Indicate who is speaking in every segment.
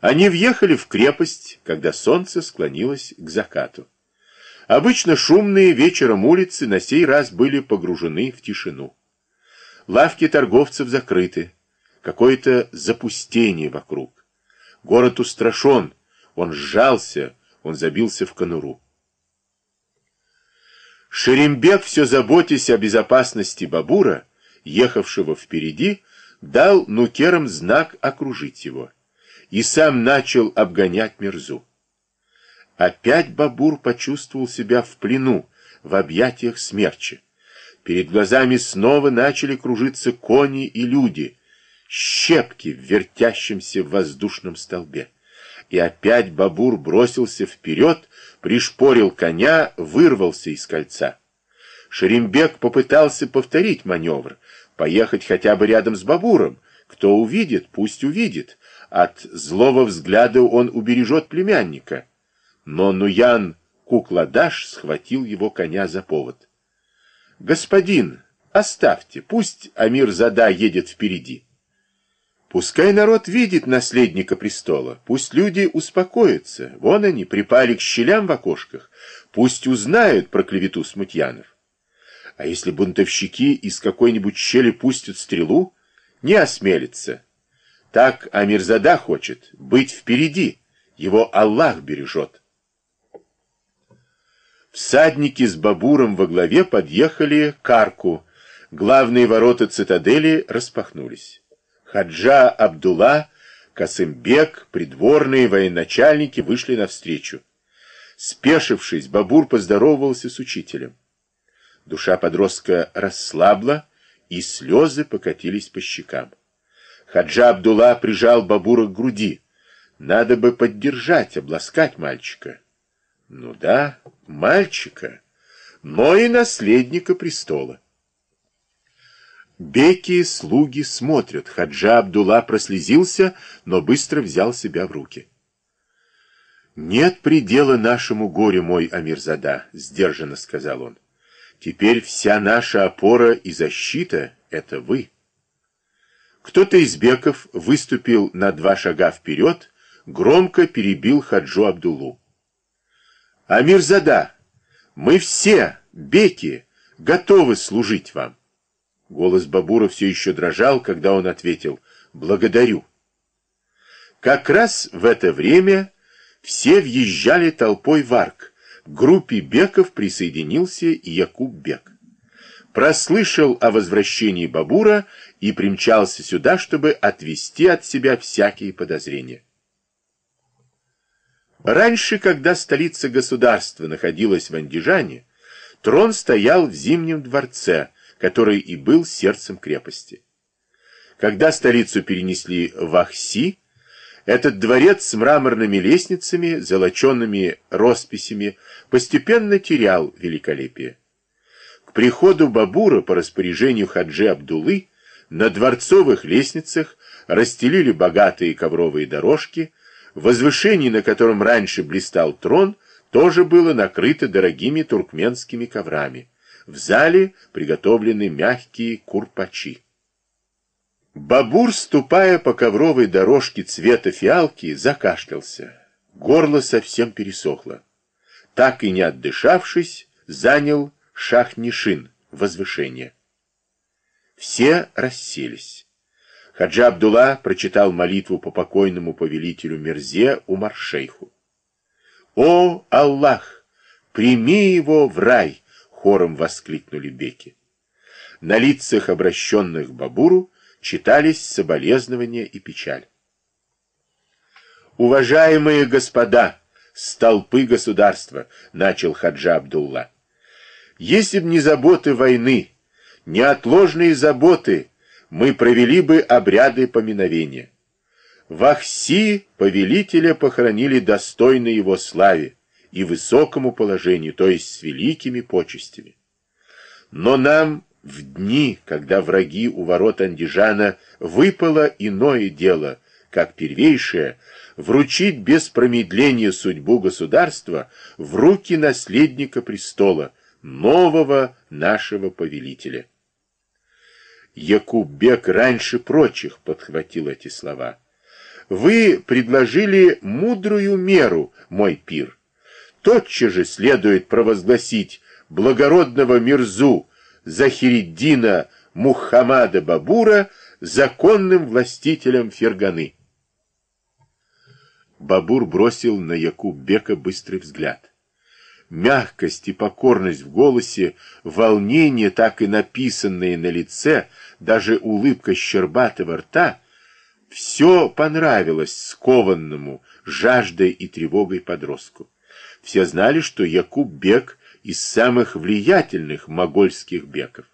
Speaker 1: Они въехали в крепость, когда солнце склонилось к закату. Обычно шумные вечером улицы на сей раз были погружены в тишину. Лавки торговцев закрыты, какое-то запустение вокруг. Город устрашен, он сжался, он забился в конуру. Шерембек, все заботясь о безопасности Бабура, ехавшего впереди, дал нукерам знак окружить его и сам начал обгонять Мерзу. Опять Бабур почувствовал себя в плену, в объятиях смерча. Перед глазами снова начали кружиться кони и люди, щепки в вертящемся воздушном столбе. И опять Бабур бросился вперед, пришпорил коня, вырвался из кольца. Шерембек попытался повторить маневр, поехать хотя бы рядом с Бабуром. Кто увидит, пусть увидит. От злого взгляда он убережет племянника. Но Нуян Кукладаш схватил его коня за повод. «Господин, оставьте, пусть Амир Зада едет впереди». Пускай народ видит наследника престола, пусть люди успокоятся. Вон они, припали к щелям в окошках. Пусть узнают про клевету смутьянов. А если бунтовщики из какой-нибудь щели пустят стрелу, не осмелится. Так Амирзада хочет быть впереди. Его Аллах бережет. Всадники с Бабуром во главе подъехали к арку. Главные ворота цитадели распахнулись. Хаджа Абдулла, Касымбек, придворные военачальники вышли навстречу. Спешившись, Бабур поздоровался с учителем. Душа подростка расслабла, и слезы покатились по щекам. Хаджа Абдулла прижал Бабура к груди. Надо бы поддержать, обласкать мальчика. Ну да, мальчика, но и наследника престола. Беки, слуги смотрят. Хаджа Абдулла прослезился, но быстро взял себя в руки. «Нет предела нашему горю, мой Амирзада», — сдержанно сказал он. «Теперь вся наша опора и защита — это вы». Кто-то из беков выступил на два шага вперед, громко перебил Хаджу Абдуллу. «Амирзада, мы все, беки, готовы служить вам». Голос Бабура все еще дрожал, когда он ответил «Благодарю». Как раз в это время все въезжали толпой в арк. К группе беков присоединился Якуб Бек. Прослышал о возвращении Бабура и примчался сюда, чтобы отвести от себя всякие подозрения. Раньше, когда столица государства находилась в Андижане, трон стоял в Зимнем дворце, который и был сердцем крепости. Когда столицу перенесли в Ахси, этот дворец с мраморными лестницами, золоченными росписями постепенно терял великолепие. К приходу Бабура по распоряжению Хаджи Абдулы на дворцовых лестницах расстелили богатые ковровые дорожки, возвышение, на котором раньше блистал трон, тоже было накрыто дорогими туркменскими коврами. В зале приготовлены мягкие курпачи. Бабур, ступая по ковровой дорожке цвета фиалки, закашлялся. Горло совсем пересохло. Так и не отдышавшись, занял Шахнишин, возвышение. Все расселись. Хаджа Абдулла прочитал молитву по покойному повелителю Мерзе Умар-шейху. «О, Аллах, прими его в рай!» хором воскликнули беки. На лицах, обращенных к Бабуру, читались соболезнования и печаль. «Уважаемые господа, столпы государства!» — начал Хаджа Абдулла. «Если б не заботы войны, неотложные заботы, мы провели бы обряды поминовения. В Ахси повелителя похоронили достойно его славе, и высокому положению, то есть с великими почестями. Но нам в дни, когда враги у ворот Андижана выпало иное дело, как первейшее, вручить без промедления судьбу государства в руки наследника престола, нового нашего повелителя. Якуб Бек раньше прочих подхватил эти слова. вы предложили мудрую меру, мой пир. Тотчас же следует провозгласить благородного Мирзу Захириддина Мухаммада Бабура законным властителем Ферганы. Бабур бросил на Якуб-бека быстрый взгляд. Мягкость и покорность в голосе, волнение, так и написанное на лице, даже улыбка щербатого рта — все понравилось скованному жаждой и тревогой подростку. Все знали, что Якуб-бек из самых влиятельных могольских беков.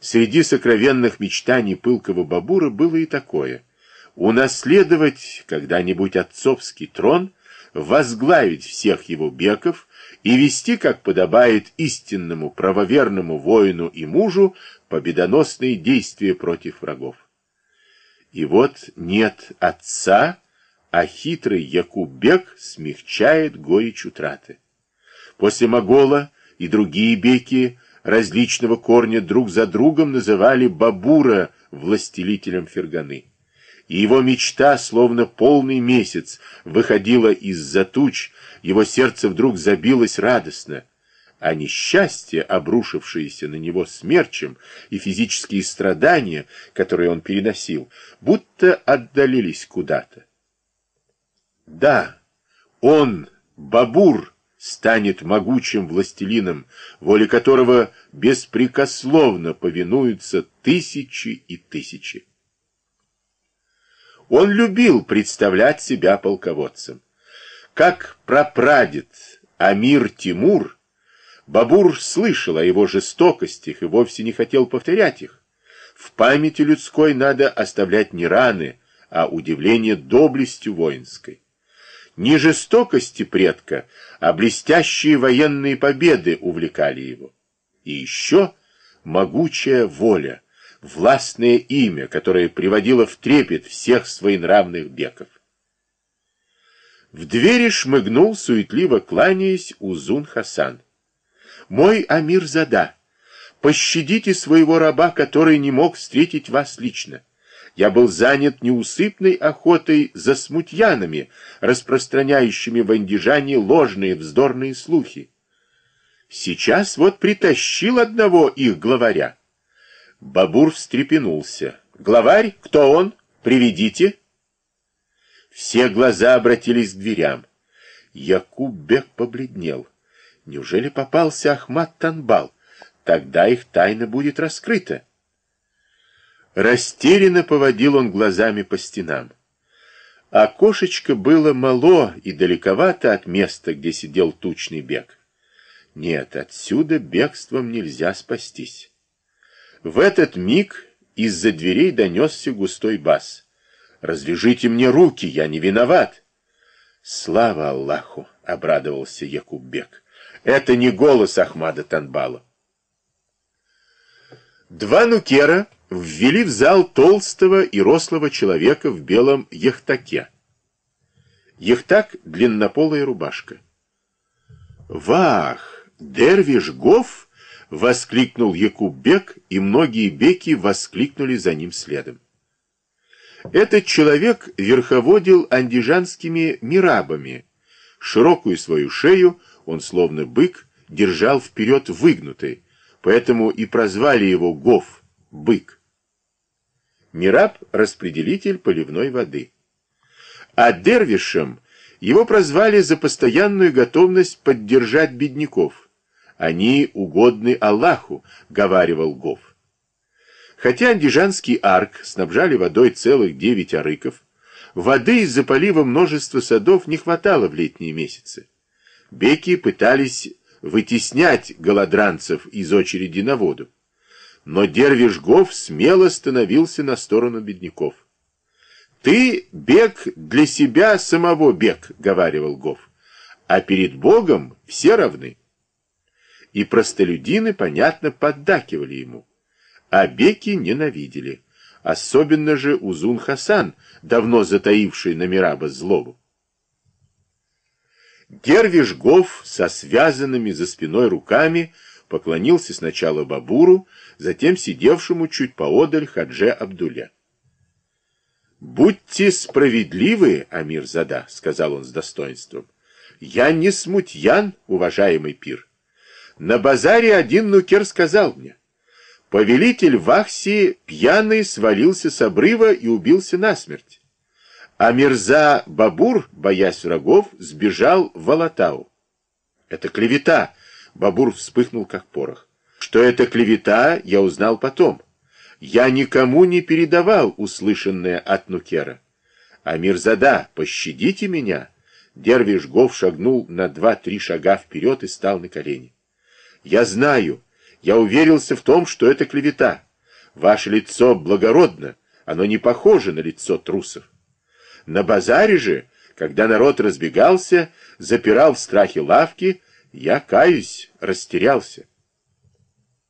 Speaker 1: Среди сокровенных мечтаний пылкого Бабура было и такое — унаследовать когда-нибудь отцовский трон, возглавить всех его беков и вести, как подобает истинному правоверному воину и мужу, победоносные действия против врагов. И вот нет отца, а хитрый Якуб-бек смягчает горечь утраты. После Могола и другие беки различного корня друг за другом называли Бабура властелителем Ферганы. И его мечта, словно полный месяц, выходила из-за туч, его сердце вдруг забилось радостно, а несчастье, обрушившееся на него смерчем, и физические страдания, которые он переносил, будто отдалились куда-то. Да, он, Бабур, станет могучим властелином, воле которого беспрекословно повинуются тысячи и тысячи. Он любил представлять себя полководцем. Как прапрадед Амир Тимур, Бабур слышал о его жестокостях и вовсе не хотел повторять их. В памяти людской надо оставлять не раны, а удивление доблестью воинской. Не жестокости предка, а блестящие военные победы увлекали его. И еще могучая воля, властное имя, которое приводило в трепет всех своенравных беков. В двери шмыгнул, суетливо кланяясь, Узун Хасан. «Мой Амир Зада, пощадите своего раба, который не мог встретить вас лично. Я был занят неусыпной охотой за смутьянами, распространяющими в Андижане ложные вздорные слухи. Сейчас вот притащил одного их главаря. Бабур встрепенулся. «Главарь? Кто он? Приведите!» Все глаза обратились к дверям. Якуб-бек побледнел. Неужели попался Ахмат Танбал? Тогда их тайна будет раскрыта. Растерянно поводил он глазами по стенам. Окошечко было мало и далековато от места, где сидел тучный бег. Нет, отсюда бегством нельзя спастись. В этот миг из-за дверей донесся густой бас. «Развяжите мне руки, я не виноват!» «Слава Аллаху!» — обрадовался Якуббек. «Это не голос Ахмада Танбала». Два нукера ввели в зал толстого и рослого человека в белом яхтаке. Яхтак — длиннополая рубашка. «Вах! Дервиш Гоф!» — воскликнул Якуб-бек, и многие беки воскликнули за ним следом. Этот человек верховодил андижанскими мирабами. Широкую свою шею он, словно бык, держал вперед выгнутой, поэтому и прозвали его Гоф, бык. Мираб – распределитель поливной воды. А дервишем его прозвали за постоянную готовность поддержать бедняков. Они угодны Аллаху, говаривал Гов. Хотя андижанский арк снабжали водой целых девять арыков, воды из-за полива множества садов не хватало в летние месяцы. Беки пытались вытеснять голодранцев из очереди на воду но Дервиш Гов смело становился на сторону бедняков. «Ты бег для себя самого бег», — говаривал Гов, «а перед Богом все равны». И простолюдины, понятно, поддакивали ему, а беки ненавидели, особенно же Узун Хасан, давно затаивший на Мираба злобу. Дервиш Гов со связанными за спиной руками поклонился сначала Бабуру, затем сидевшему чуть поодаль Хадже Абдуле. «Будьте справедливы, Амир Зада», — сказал он с достоинством. «Я не смутьян, уважаемый пир. На базаре один нукер сказал мне, повелитель Вахси пьяный свалился с обрыва и убился насмерть. А Мирза Бабур, боясь врагов, сбежал в Алатау. Это клевета. Бабур вспыхнул, как порох. Что это клевета, я узнал потом. Я никому не передавал услышанное от Нукера. А Мирзада, пощадите меня. Дервиш Гов шагнул на два-три шага вперед и стал на колени. Я знаю, я уверился в том, что это клевета. Ваше лицо благородно, оно не похоже на лицо трусов. На базаре же, когда народ разбегался, запирал в страхе лавки, я, каюсь, растерялся.